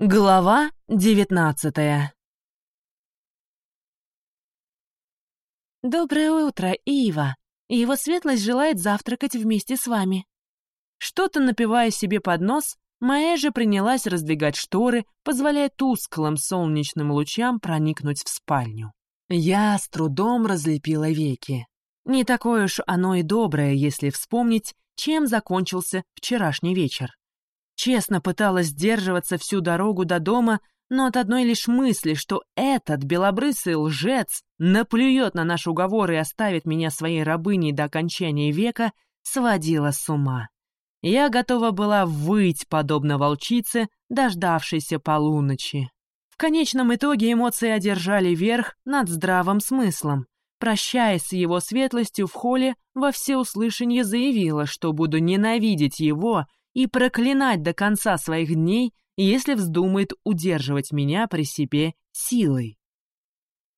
Глава девятнадцатая «Доброе утро, Ива. Его светлость желает завтракать вместе с вами». Что-то напивая себе под нос, Маэ же принялась раздвигать шторы, позволяя тусклым солнечным лучам проникнуть в спальню. Я с трудом разлепила веки. Не такое уж оно и доброе, если вспомнить, чем закончился вчерашний вечер. Честно пыталась сдерживаться всю дорогу до дома, но от одной лишь мысли, что этот белобрысый лжец наплюет на наш уговор и оставит меня своей рабыней до окончания века, сводила с ума. Я готова была выть, подобно волчице, дождавшейся полуночи. В конечном итоге эмоции одержали верх над здравым смыслом. Прощаясь с его светлостью в холле, во всеуслышание заявила, что буду ненавидеть его и проклинать до конца своих дней, если вздумает удерживать меня при себе силой.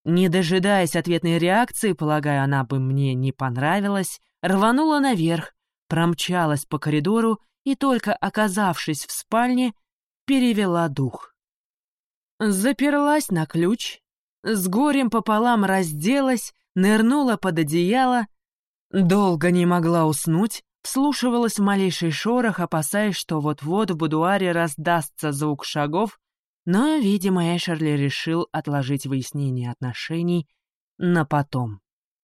Не дожидаясь ответной реакции, полагая, она бы мне не понравилась, рванула наверх, промчалась по коридору и, только оказавшись в спальне, перевела дух. Заперлась на ключ, с горем пополам разделась, нырнула под одеяло, долго не могла уснуть, Вслушивалась в малейший шорох, опасаясь, что вот-вот в будуаре раздастся звук шагов, но, видимо, Эшерли решил отложить выяснение отношений на потом.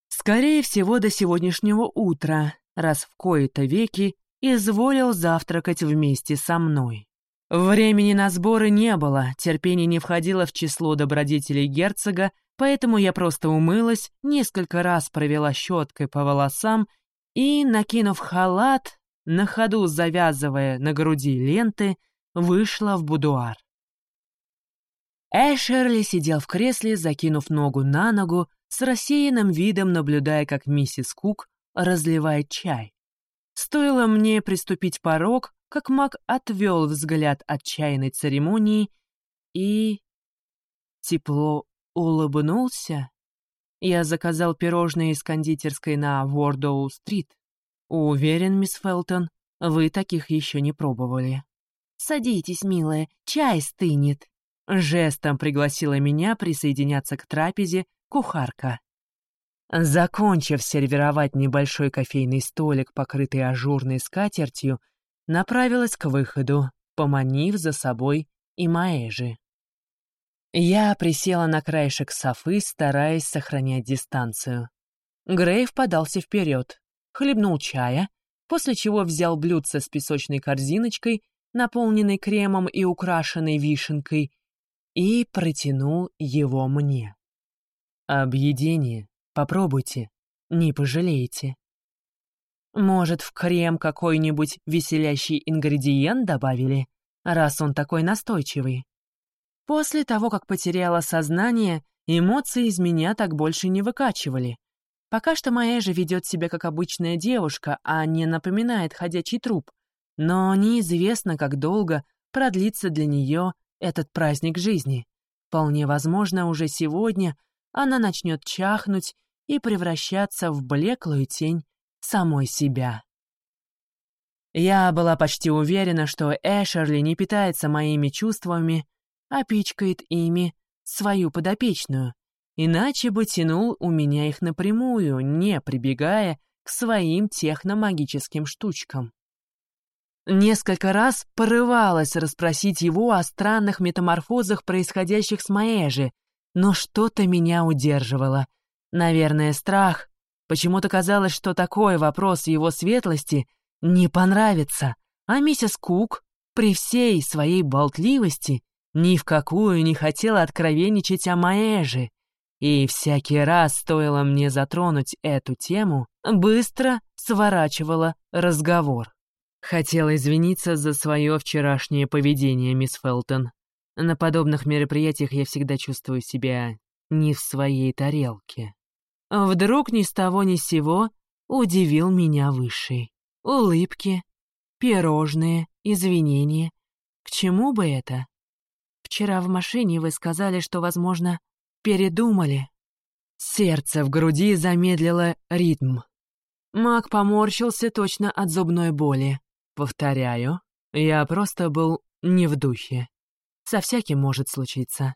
Скорее всего, до сегодняшнего утра, раз в кои-то веки изволил завтракать вместе со мной. Времени на сборы не было, терпение не входило в число добродетелей герцога, поэтому я просто умылась, несколько раз провела щеткой по волосам и, накинув халат, на ходу завязывая на груди ленты, вышла в будуар. Эшерли сидел в кресле, закинув ногу на ногу, с рассеянным видом наблюдая, как миссис Кук разливает чай. Стоило мне приступить порог, как маг отвел взгляд от чайной церемонии и... тепло улыбнулся. Я заказал пирожные из кондитерской на Вордоу-стрит. Уверен, мисс Фелтон, вы таких еще не пробовали. Садитесь, милая, чай стынет. Жестом пригласила меня присоединяться к трапезе кухарка. Закончив сервировать небольшой кофейный столик, покрытый ажурной скатертью, направилась к выходу, поманив за собой и Маэжи. Я присела на краешек софы, стараясь сохранять дистанцию. Грейв подался вперед, хлебнул чая, после чего взял блюдце с песочной корзиночкой, наполненной кремом и украшенной вишенкой, и протянул его мне. «Объедение. Попробуйте. Не пожалеете». «Может, в крем какой-нибудь веселящий ингредиент добавили, раз он такой настойчивый?» После того, как потеряла сознание, эмоции из меня так больше не выкачивали. Пока что моя же ведет себя как обычная девушка, а не напоминает ходячий труп. Но неизвестно, как долго продлится для нее этот праздник жизни. Вполне возможно, уже сегодня она начнет чахнуть и превращаться в блеклую тень самой себя. Я была почти уверена, что Эшерли не питается моими чувствами, а ими свою подопечную, иначе бы тянул у меня их напрямую, не прибегая к своим техномагическим штучкам. Несколько раз порывалась расспросить его о странных метаморфозах, происходящих с Маэжи, но что-то меня удерживало. Наверное, страх. Почему-то казалось, что такой вопрос его светлости не понравится, а миссис Кук при всей своей болтливости ни в какую не хотела откровенничать о Маэже, и всякий раз стоило мне затронуть эту тему, быстро сворачивала разговор. Хотела извиниться за свое вчерашнее поведение, мисс Фелтон. На подобных мероприятиях я всегда чувствую себя не в своей тарелке. Вдруг ни с того ни с сего удивил меня Высший. Улыбки, пирожные, извинения. К чему бы это? Вчера в машине вы сказали, что, возможно, передумали. Сердце в груди замедлило ритм. Маг поморщился точно от зубной боли. Повторяю, я просто был не в духе. Со всяким может случиться.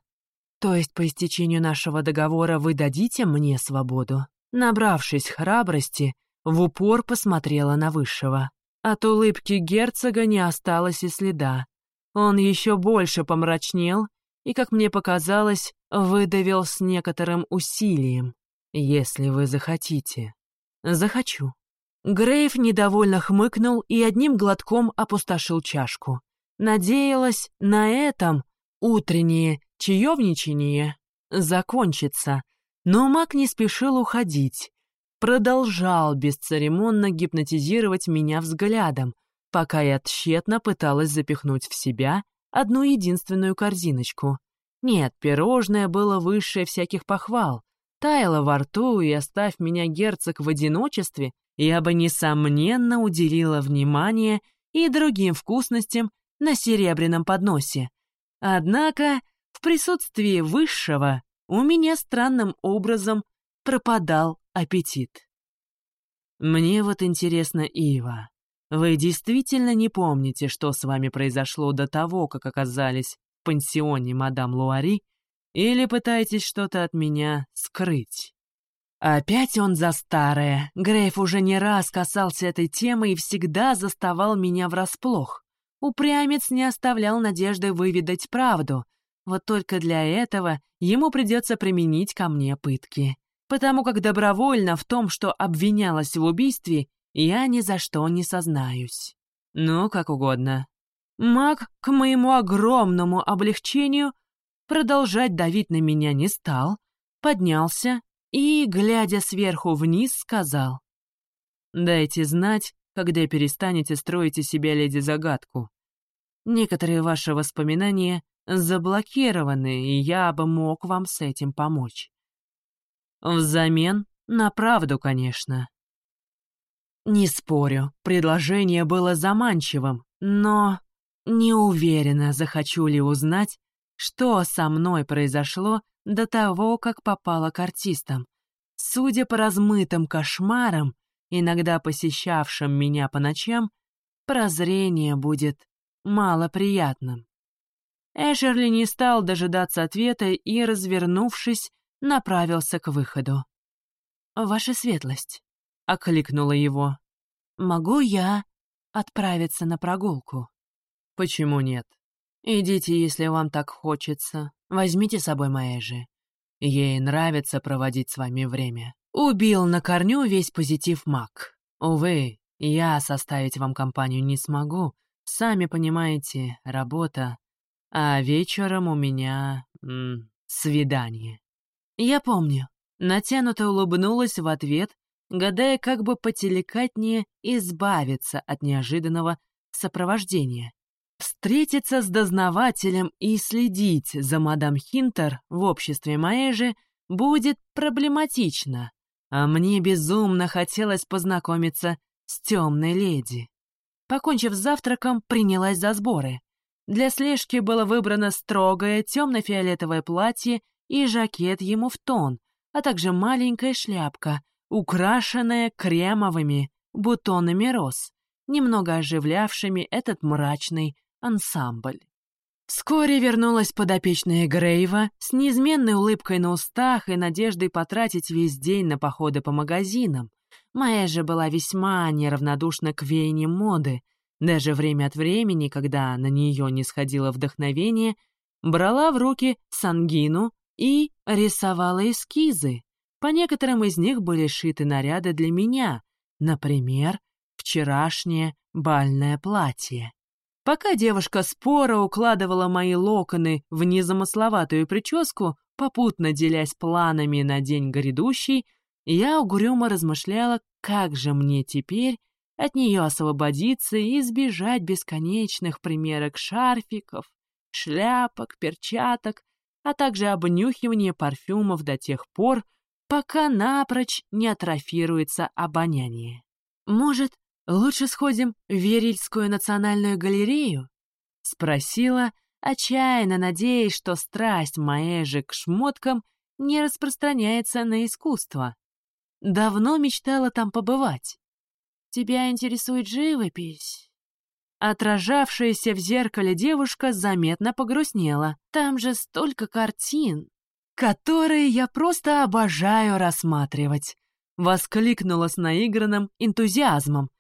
То есть по истечению нашего договора вы дадите мне свободу? Набравшись храбрости, в упор посмотрела на Высшего. От улыбки герцога не осталось и следа. Он еще больше помрачнел и, как мне показалось, выдавил с некоторым усилием. «Если вы захотите». «Захочу». Грейв недовольно хмыкнул и одним глотком опустошил чашку. Надеялась, на этом утреннее чаевничание закончится, но маг не спешил уходить. Продолжал бесцеремонно гипнотизировать меня взглядом, пока я тщетно пыталась запихнуть в себя одну единственную корзиночку. Нет, пирожное было выше всяких похвал. Таяло во рту, и оставь меня, герцог, в одиночестве, я бы, несомненно, уделила внимание и другим вкусностям на серебряном подносе. Однако в присутствии высшего у меня странным образом пропадал аппетит. Мне вот интересно, Ива, вы действительно не помните, что с вами произошло до того, как оказались в пансионе мадам Луари, или пытаетесь что-то от меня скрыть? Опять он за старое. Грейф уже не раз касался этой темы и всегда заставал меня врасплох. Упрямец не оставлял надежды выведать правду. Вот только для этого ему придется применить ко мне пытки. Потому как добровольно в том, что обвинялась в убийстве, я ни за что не сознаюсь. Ну, как угодно. Маг, к моему огромному облегчению, продолжать давить на меня не стал, поднялся и, глядя сверху вниз, сказал. «Дайте знать, когда перестанете строить из себя леди-загадку. Некоторые ваши воспоминания заблокированы, и я бы мог вам с этим помочь. Взамен на правду, конечно. Не спорю, предложение было заманчивым, но не уверена, захочу ли узнать, что со мной произошло до того, как попала к артистам. Судя по размытым кошмарам, иногда посещавшим меня по ночам, прозрение будет малоприятным. Эшерли не стал дожидаться ответа и, развернувшись, направился к выходу. «Ваша светлость», — окликнула его, — «могу я отправиться на прогулку?» «Почему нет? Идите, если вам так хочется. Возьмите с собой Маэжи. Ей нравится проводить с вами время». Убил на корню весь позитив маг. Увы, я составить вам компанию не смогу. Сами понимаете, работа. А вечером у меня... М, свидание. Я помню. Натянуто улыбнулась в ответ, гадая, как бы потелекатнее избавиться от неожиданного сопровождения. Встретиться с дознавателем и следить за мадам Хинтер в обществе Маэжи будет проблематично, а мне безумно хотелось познакомиться с темной леди. Покончив с завтраком, принялась за сборы. Для слежки было выбрано строгое темно-фиолетовое платье и жакет ему в тон, а также маленькая шляпка, украшенная кремовыми бутонами роз, немного оживлявшими этот мрачный ансамбль. Вскоре вернулась подопечная Грейва с неизменной улыбкой на устах и надеждой потратить весь день на походы по магазинам. Моя же была весьма неравнодушна к веяниям моды. Даже время от времени, когда на нее не сходило вдохновение, брала в руки сангину и рисовала эскизы. По некоторым из них были шиты наряды для меня, например, вчерашнее бальное платье. Пока девушка спора укладывала мои локоны в незамысловатую прическу, попутно делясь планами на день грядущий, я угрюмо размышляла, как же мне теперь от нее освободиться и избежать бесконечных примерок шарфиков, шляпок, перчаток, а также обнюхивания парфюмов до тех пор, пока напрочь не атрофируется обоняние. Может, «Лучше сходим в Верильскую национальную галерею?» — спросила, отчаянно надеясь, что страсть же к шмоткам не распространяется на искусство. Давно мечтала там побывать. «Тебя интересует живопись?» Отражавшаяся в зеркале девушка заметно погрустнела. Там же столько картин, которые я просто обожаю рассматривать. Воскликнула с наигранным энтузиазмом.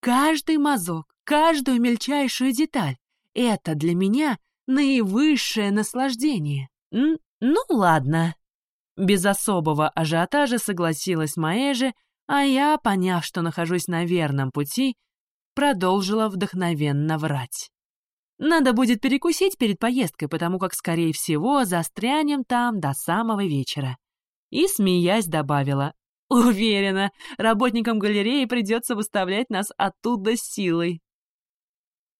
Каждый мазок, каждую мельчайшую деталь — это для меня наивысшее наслаждение. Н ну ладно. Без особого ажиотажа согласилась Маэжи, а я, поняв, что нахожусь на верном пути, продолжила вдохновенно врать. Надо будет перекусить перед поездкой, потому как, скорее всего, застрянем там до самого вечера. И, смеясь, добавила, «Уверена, работникам галереи придется выставлять нас оттуда силой».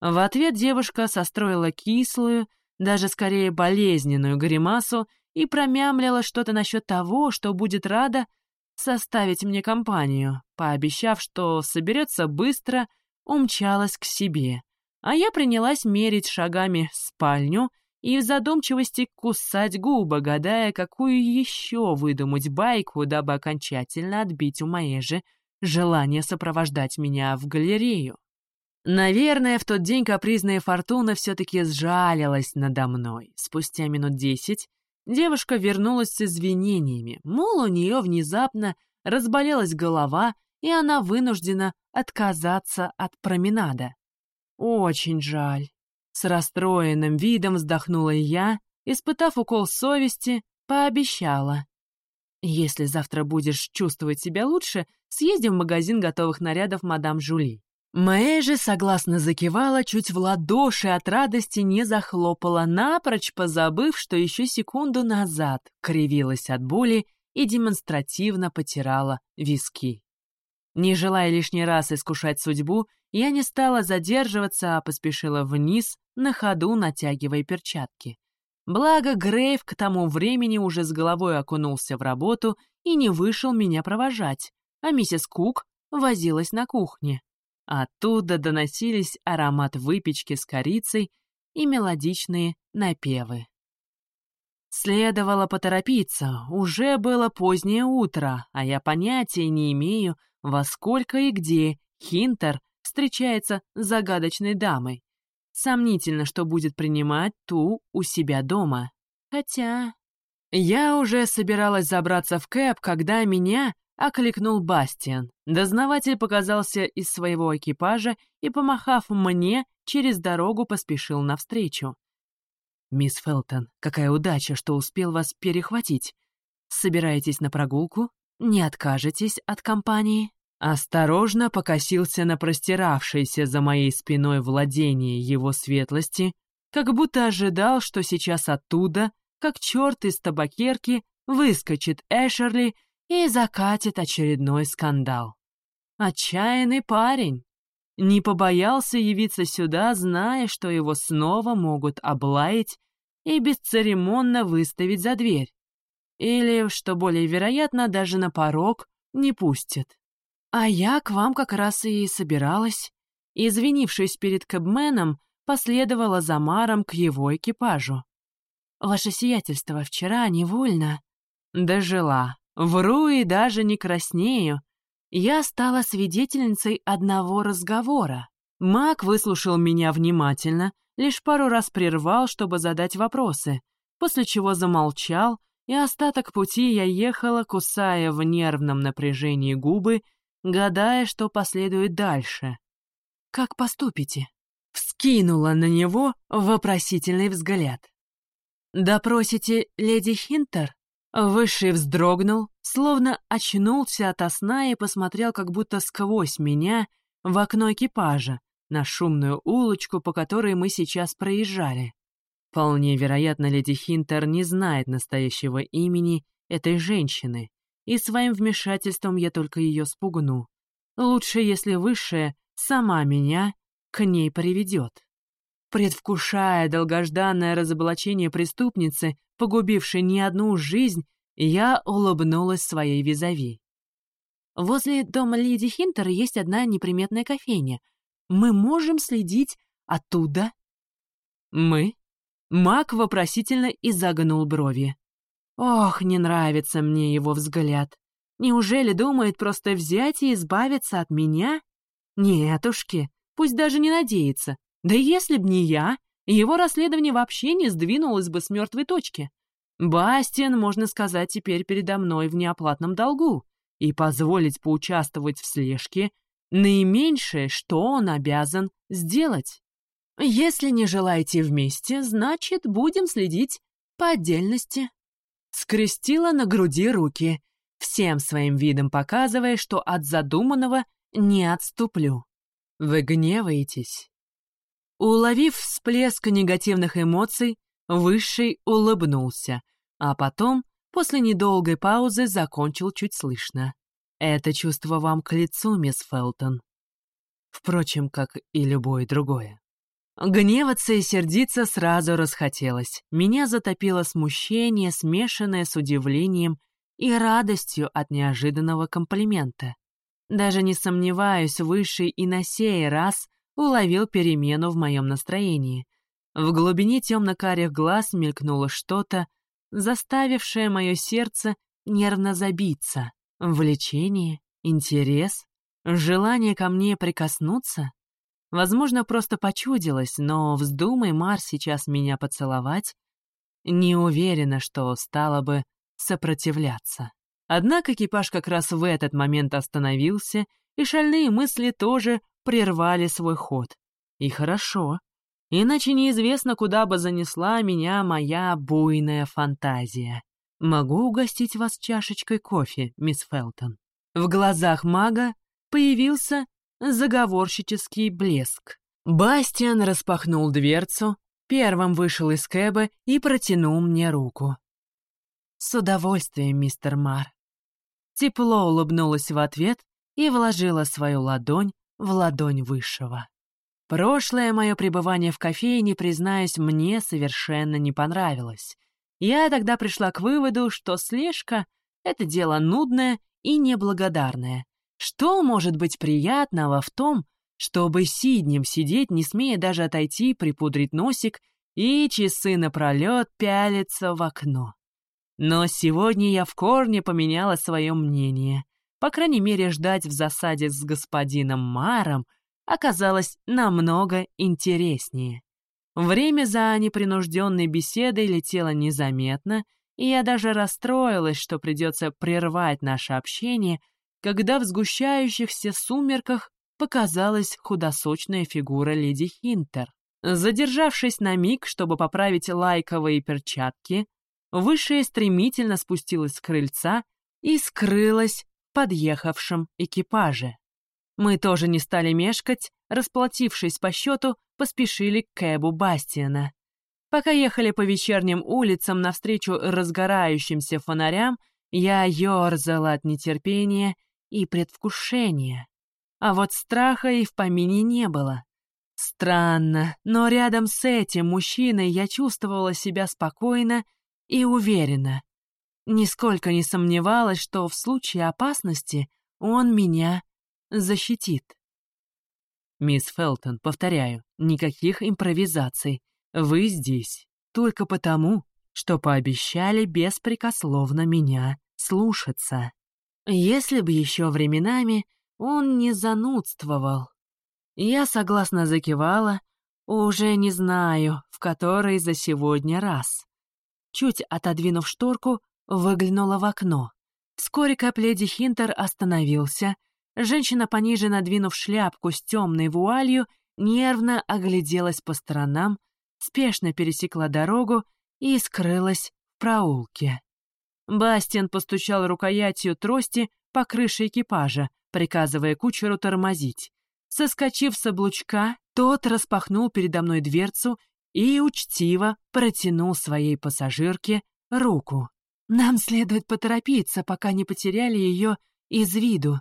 В ответ девушка состроила кислую, даже скорее болезненную гримасу и промямлила что-то насчет того, что будет рада составить мне компанию, пообещав, что соберется быстро умчалась к себе, а я принялась мерить шагами спальню и в задумчивости кусать губы, гадая, какую еще выдумать байку, дабы окончательно отбить у моей же желание сопровождать меня в галерею. Наверное, в тот день капризная фортуна все-таки сжалилась надо мной. Спустя минут десять девушка вернулась с извинениями, мол, у нее внезапно разболелась голова, и она вынуждена отказаться от променада. Очень жаль. С расстроенным видом вздохнула я, испытав укол совести, пообещала. Если завтра будешь чувствовать себя лучше, съездим в магазин готовых нарядов мадам Жули. Мэй же согласно закивала, чуть в ладоши от радости не захлопала, напрочь позабыв, что еще секунду назад кривилась от боли и демонстративно потирала виски. Не желая лишний раз искушать судьбу, я не стала задерживаться, а поспешила вниз, на ходу натягивая перчатки. Благо, Грейв к тому времени уже с головой окунулся в работу и не вышел меня провожать, а миссис Кук возилась на кухне. Оттуда доносились аромат выпечки с корицей и мелодичные напевы. Следовало поторопиться, уже было позднее утро, а я понятия не имею, во сколько и где Хинтер встречается с загадочной дамой. Сомнительно, что будет принимать ту у себя дома. Хотя... Я уже собиралась забраться в кэп, когда меня окликнул Бастиан. Дознаватель показался из своего экипажа и, помахав мне, через дорогу поспешил навстречу. «Мисс Фелтон, какая удача, что успел вас перехватить. Собираетесь на прогулку? Не откажетесь от компании?» Осторожно покосился на простиравшееся за моей спиной владение его светлости, как будто ожидал, что сейчас оттуда, как черт из табакерки, выскочит Эшерли и закатит очередной скандал. Отчаянный парень. Не побоялся явиться сюда, зная, что его снова могут облаять и бесцеремонно выставить за дверь. Или, что более вероятно, даже на порог не пустят. А я к вам как раз и собиралась. Извинившись перед кэбменом, последовала за Маром к его экипажу. Ваше сиятельство вчера невольно... Дожила. Вру и даже не краснею. Я стала свидетельницей одного разговора. Мак выслушал меня внимательно, лишь пару раз прервал, чтобы задать вопросы, после чего замолчал, и остаток пути я ехала, кусая в нервном напряжении губы гадая, что последует дальше. «Как поступите?» Вскинула на него вопросительный взгляд. «Допросите леди Хинтер?» Высший вздрогнул, словно очнулся ото сна и посмотрел как будто сквозь меня в окно экипажа, на шумную улочку, по которой мы сейчас проезжали. Вполне вероятно, леди Хинтер не знает настоящего имени этой женщины, и своим вмешательством я только ее спугну. Лучше, если высшая сама меня к ней приведет. Предвкушая долгожданное разоблачение преступницы, погубившей не одну жизнь, я улыбнулась своей визави. Возле дома леди Хинтер есть одна неприметная кофейня. Мы можем следить оттуда? Мы? Мак вопросительно изогнул брови. Ох, не нравится мне его взгляд. Неужели думает просто взять и избавиться от меня? Нетушки, пусть даже не надеется. Да если б не я, его расследование вообще не сдвинулось бы с мертвой точки. Бастиан, можно сказать, теперь передо мной в неоплатном долгу, и позволить поучаствовать в слежке — наименьшее, что он обязан сделать. Если не желаете вместе, значит, будем следить по отдельности. Скрестила на груди руки, всем своим видом показывая, что от задуманного не отступлю. Вы гневаетесь? Уловив всплеск негативных эмоций, Высший улыбнулся, а потом, после недолгой паузы, закончил чуть слышно. «Это чувство вам к лицу, мисс Фелтон. Впрочем, как и любое другое». Гневаться и сердиться сразу расхотелось. Меня затопило смущение, смешанное с удивлением и радостью от неожиданного комплимента. Даже не сомневаюсь, Высший и на сей раз уловил перемену в моем настроении. В глубине темно-карих глаз мелькнуло что-то, заставившее мое сердце нервно забиться. Влечение, интерес, желание ко мне прикоснуться. Возможно, просто почудилось, но вздумай Мар сейчас меня поцеловать, не уверена, что стала бы сопротивляться. Однако экипаж как раз в этот момент остановился, и шальные мысли тоже прервали свой ход. И хорошо, иначе неизвестно, куда бы занесла меня моя буйная фантазия. Могу угостить вас чашечкой кофе, мисс Фелтон. В глазах мага появился заговорщический блеск. Бастиан распахнул дверцу, первым вышел из кэба и протянул мне руку. «С удовольствием, мистер Мар». Тепло улыбнулась в ответ и вложила свою ладонь в ладонь Высшего. Прошлое мое пребывание в кофейне, признаюсь, мне совершенно не понравилось. Я тогда пришла к выводу, что слежка — это дело нудное и неблагодарное. Что может быть приятного в том, чтобы сиднем сидеть, не смея даже отойти, припудрить носик и часы напролет пялиться в окно? Но сегодня я в корне поменяла свое мнение. По крайней мере, ждать в засаде с господином Маром оказалось намного интереснее. Время за непринужденной беседой летело незаметно, и я даже расстроилась, что придется прервать наше общение, когда в сгущающихся сумерках показалась худосочная фигура леди Хинтер. Задержавшись на миг, чтобы поправить лайковые перчатки, Высшая стремительно спустилась с крыльца и скрылась в подъехавшем экипаже. Мы тоже не стали мешкать, расплатившись по счету, поспешили к кэбу Бастиана. Пока ехали по вечерним улицам навстречу разгорающимся фонарям, я ерзала от нетерпения и предвкушения. А вот страха и в помине не было. Странно, но рядом с этим мужчиной я чувствовала себя спокойно и уверена. Нисколько не сомневалась, что в случае опасности он меня защитит. Мисс Фелтон, повторяю, никаких импровизаций. Вы здесь только потому, что пообещали беспрекословно меня слушаться. Если бы еще временами он не занудствовал. Я согласно закивала, уже не знаю, в который за сегодня раз чуть отодвинув шторку, выглянула в окно. Вскоре Капледи Хинтер остановился. Женщина, пониже надвинув шляпку с темной вуалью, нервно огляделась по сторонам, спешно пересекла дорогу и скрылась в проулке. Бастиан постучал рукоятью трости по крыше экипажа, приказывая кучеру тормозить. Соскочив с облучка, тот распахнул передо мной дверцу и учтиво протянул своей пассажирке руку. Нам следует поторопиться, пока не потеряли ее из виду.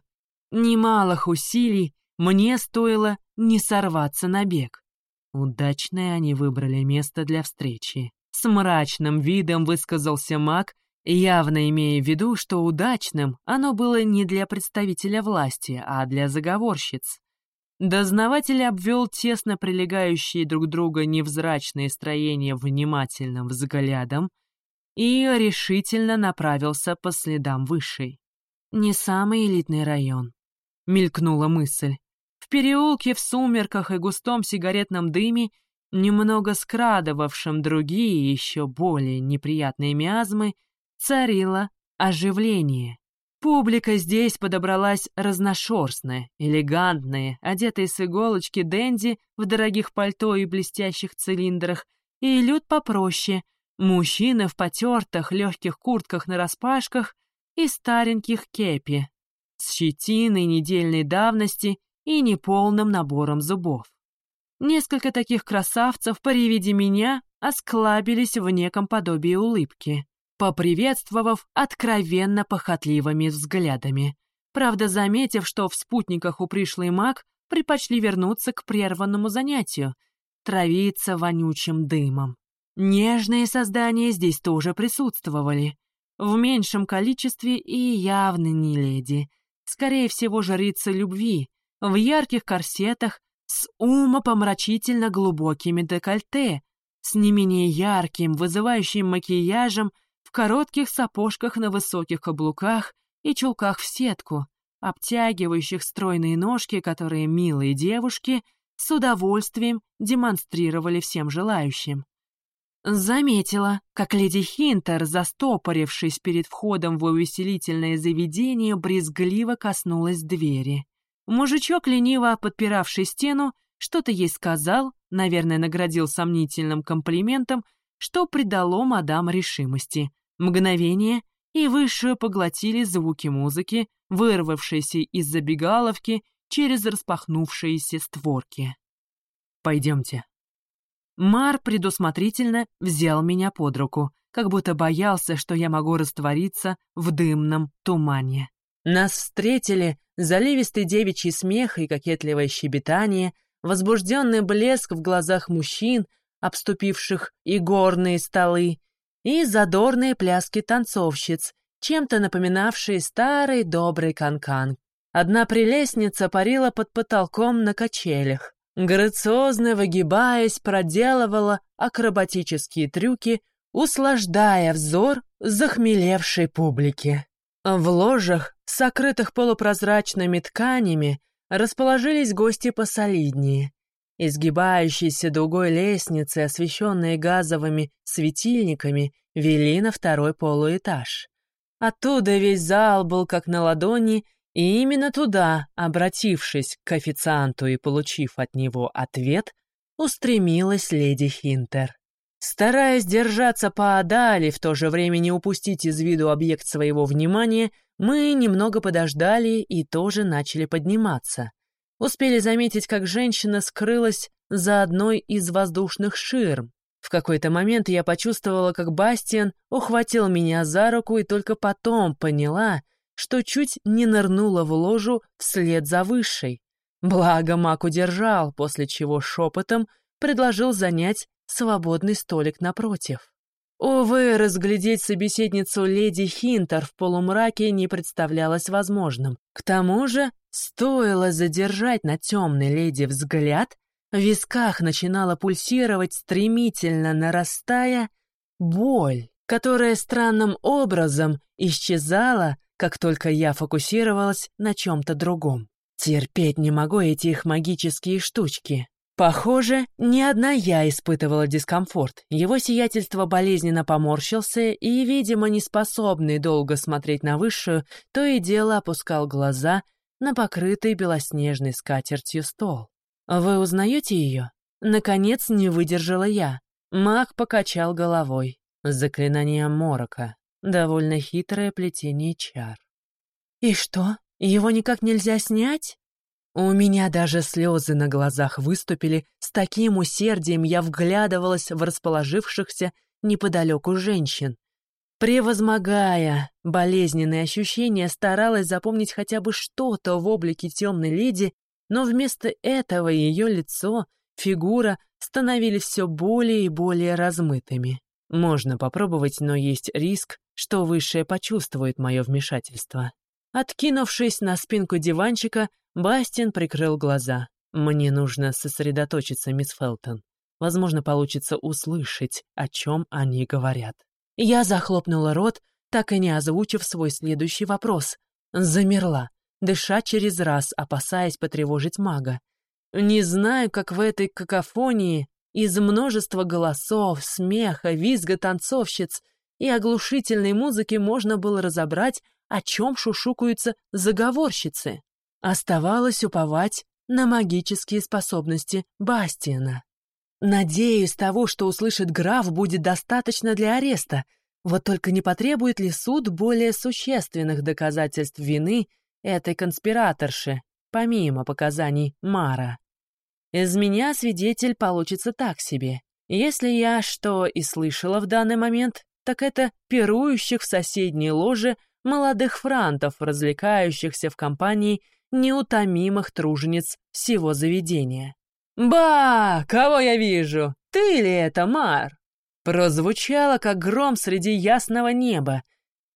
Немалых усилий мне стоило не сорваться на бег. Удачное они выбрали место для встречи. С мрачным видом высказался маг, явно имея в виду, что удачным оно было не для представителя власти, а для заговорщиц. Дознаватель обвел тесно прилегающие друг друга невзрачные строения внимательным взглядом и решительно направился по следам высшей. Не самый элитный район. Мелькнула мысль. В переулке в сумерках и густом сигаретном дыме, немного скрадывавшем другие еще более неприятные миазмы, царило оживление. Публика здесь подобралась разношерстная, элегантная, одетая с иголочки денди в дорогих пальто и блестящих цилиндрах, и люд попроще, мужчины в потертых легких куртках нараспашках и стареньких кепи, с щетиной недельной давности и неполным набором зубов. Несколько таких красавцев при виде меня осклабились в неком подобии улыбки поприветствовав откровенно похотливыми взглядами. Правда, заметив, что в спутниках у пришлый маг предпочли вернуться к прерванному занятию — травиться вонючим дымом. Нежные создания здесь тоже присутствовали. В меньшем количестве и явно не леди. Скорее всего, жрицы любви, в ярких корсетах, с умопомрачительно глубокими декольте, с не менее ярким, вызывающим макияжем коротких сапожках на высоких каблуках и чулках в сетку, обтягивающих стройные ножки, которые милые девушки с удовольствием демонстрировали всем желающим. Заметила, как леди Хинтер, застопорившись перед входом в увеселительное заведение, брезгливо коснулась двери. Мужичок, лениво подпиравший стену, что-то ей сказал, наверное, наградил сомнительным комплиментом, что придало мадам решимости. Мгновение, и высшую поглотили звуки музыки, вырвавшиеся из забегаловки через распахнувшиеся створки. «Пойдемте». Мар предусмотрительно взял меня под руку, как будто боялся, что я могу раствориться в дымном тумане. Нас встретили заливистый девичий смех и кокетливое щебетание, возбужденный блеск в глазах мужчин, обступивших и горные столы, и задорные пляски танцовщиц, чем-то напоминавшие старый добрый канкан. Одна прелестница парила под потолком на качелях. Грациозно выгибаясь, проделывала акробатические трюки, услаждая взор захмелевшей публики. В ложах, сокрытых полупрозрачными тканями, расположились гости посолиднее. Изгибающиеся дугой лестницы, освещенные газовыми светильниками, вели на второй полуэтаж. Оттуда весь зал был как на ладони, и именно туда, обратившись к официанту и получив от него ответ, устремилась леди Хинтер. Стараясь держаться поодаль и в то же время не упустить из виду объект своего внимания, мы немного подождали и тоже начали подниматься — Успели заметить, как женщина скрылась за одной из воздушных ширм. В какой-то момент я почувствовала, как Бастиан ухватил меня за руку и только потом поняла, что чуть не нырнула в ложу вслед за высшей. Благо маг удержал, после чего шепотом предложил занять свободный столик напротив. Увы, разглядеть собеседницу леди Хинтер в полумраке не представлялось возможным. К тому же Стоило задержать на темной леди взгляд, в висках начинала пульсировать, стремительно нарастая, боль, которая странным образом исчезала, как только я фокусировалась на чем-то другом. Терпеть не могу эти их магические штучки. Похоже, не одна я испытывала дискомфорт. Его сиятельство болезненно поморщился и, видимо, неспособный долго смотреть на высшую, то и дело опускал глаза, на покрытый белоснежной скатертью стол. «Вы узнаете ее?» Наконец не выдержала я. Маг покачал головой. Заклинание морока. Довольно хитрое плетение чар. «И что, его никак нельзя снять?» У меня даже слезы на глазах выступили, с таким усердием я вглядывалась в расположившихся неподалеку женщин. Превозмогая болезненные ощущения, старалась запомнить хотя бы что-то в облике темной леди, но вместо этого ее лицо, фигура становились все более и более размытыми. Можно попробовать, но есть риск, что Высшее почувствует мое вмешательство. Откинувшись на спинку диванчика, Бастин прикрыл глаза. «Мне нужно сосредоточиться, мисс Фелтон. Возможно, получится услышать, о чем они говорят». Я захлопнула рот, так и не озвучив свой следующий вопрос. Замерла. дыша через раз, опасаясь потревожить мага. Не знаю, как в этой какофонии из множества голосов, смеха, визга танцовщиц и оглушительной музыки можно было разобрать, о чем шушукаются заговорщицы. Оставалось уповать на магические способности Бастиана. Надеюсь, того, что услышит граф, будет достаточно для ареста, вот только не потребует ли суд более существенных доказательств вины этой конспираторши, помимо показаний Мара. Из меня свидетель получится так себе. Если я что и слышала в данный момент, так это пирующих в соседней ложе молодых франтов, развлекающихся в компании неутомимых тружениц всего заведения. «Ба! Кого я вижу? Ты ли это, Мар?» Прозвучало, как гром среди ясного неба.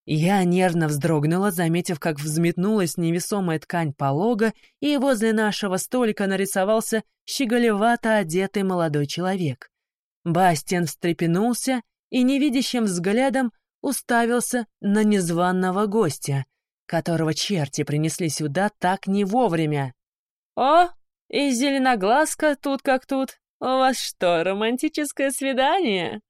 Я нервно вздрогнула, заметив, как взметнулась невесомая ткань полога, и возле нашего столика нарисовался щеголевато одетый молодой человек. Бастиан встрепенулся и невидящим взглядом уставился на незваного гостя, которого черти принесли сюда так не вовремя. «О, и зеленоглазка тут как тут. У вас что, романтическое свидание?»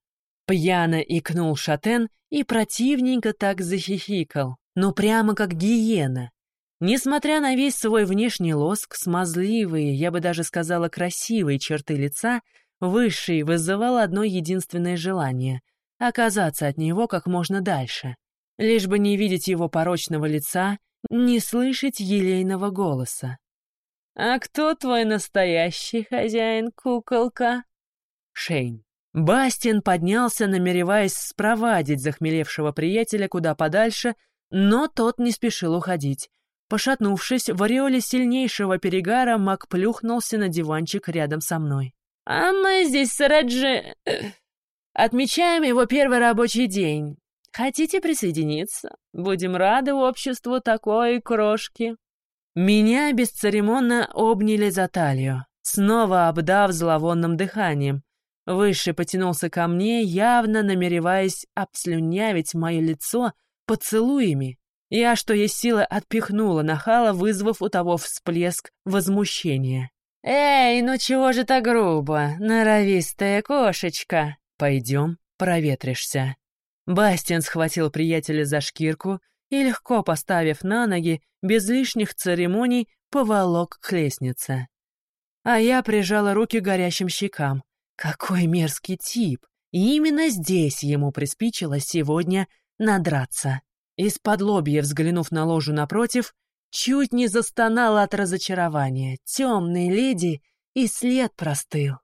Пьяно икнул Шатен и противненько так захихикал, ну прямо как гиена. Несмотря на весь свой внешний лоск, смазливые, я бы даже сказала красивые черты лица, Высший вызывал одно единственное желание — оказаться от него как можно дальше, лишь бы не видеть его порочного лица, не слышать елейного голоса. «А кто твой настоящий хозяин, куколка?» Шейн. Бастин поднялся, намереваясь спровадить захмелевшего приятеля куда подальше, но тот не спешил уходить. Пошатнувшись, в ореоле сильнейшего перегара Мак плюхнулся на диванчик рядом со мной. А мы здесь с Раджи... Отмечаем его первый рабочий день. Хотите присоединиться? Будем рады обществу такой крошки. Меня бесцеремонно обняли за талию, снова обдав зловонным дыханием. Высший потянулся ко мне, явно намереваясь обслюнявить мое лицо поцелуями. Я, что есть силы, отпихнула нахала, вызвав у того всплеск возмущения. «Эй, ну чего же так грубо, норовистая кошечка?» «Пойдем, проветришься». Бастиан схватил приятеля за шкирку и, легко поставив на ноги, без лишних церемоний, поволок к лестнице. А я прижала руки горящим щекам. Какой мерзкий тип! И именно здесь ему приспичило сегодня надраться. Из-под лобья взглянув на ложу напротив, Чуть не застонала от разочарования. Темные леди и след простыл.